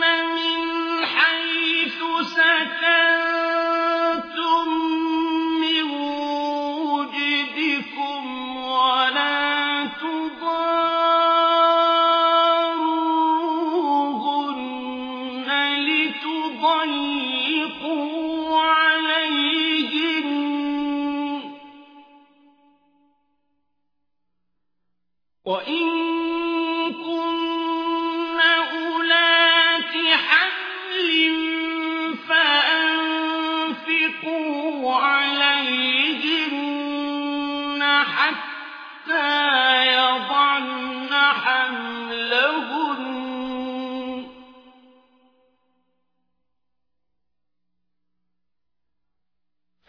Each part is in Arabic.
من حيث من وجدكم ولا تضاروهن لتضيقوا عليهن وإن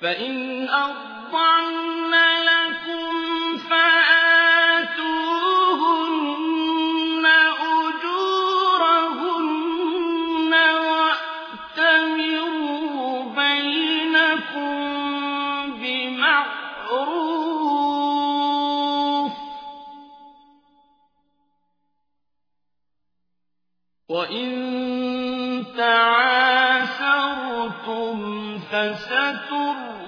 فإن أرضعن لكم فآتوهن أجورهن وأتمروا بينكم بمعروف وإن تعاسرتم فسترضع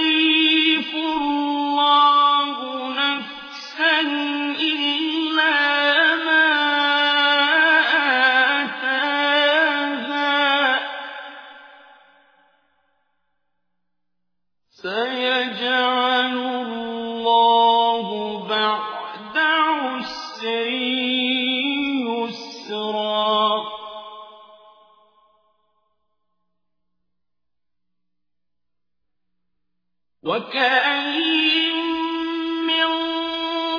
يكلف الله نفسا إلا ما آتاها. وكأين من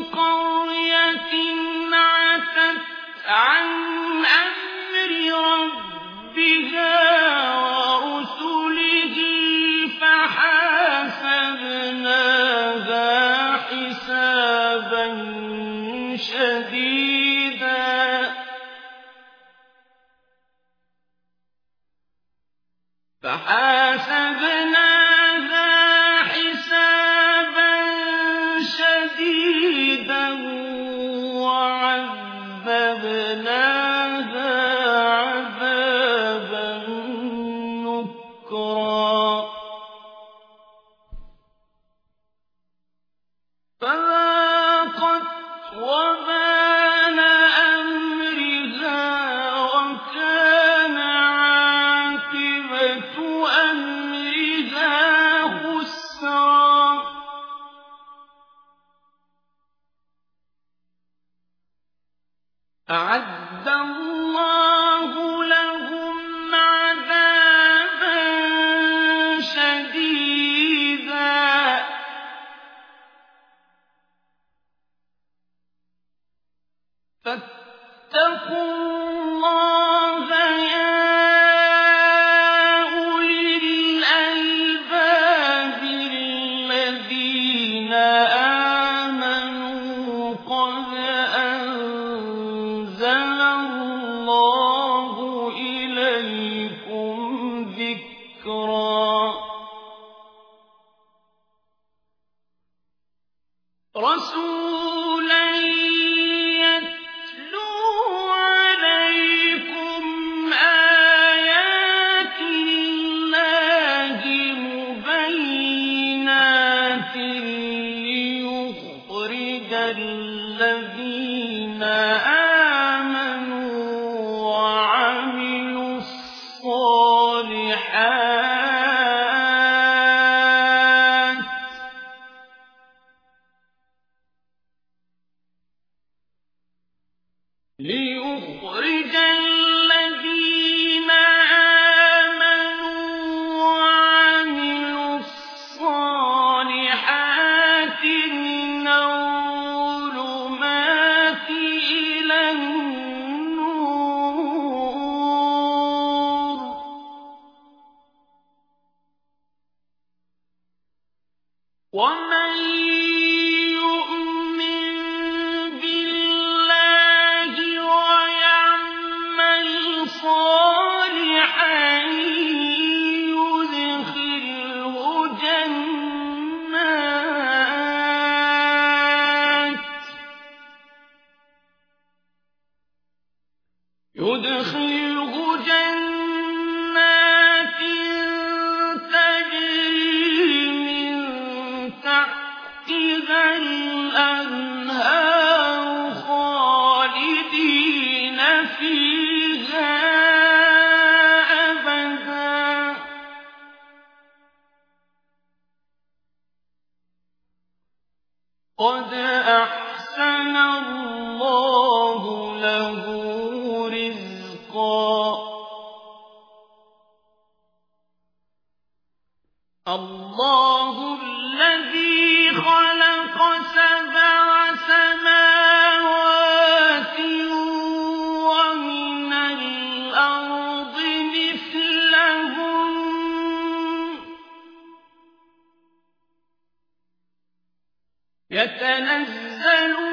قرية عتت عن أمر ربها ورسله فحاسبناها حسابا شديدا فحاسبناها ليخرج الذين آمنوا وعملوا الصالحات من الظلمات إلى النور. ومن يدخله جنات تجري من تحتها الأنهار خالدين فيها أبدا. قد أحسن الله سبع سماوات ومن الأرض مثلهم يتنزل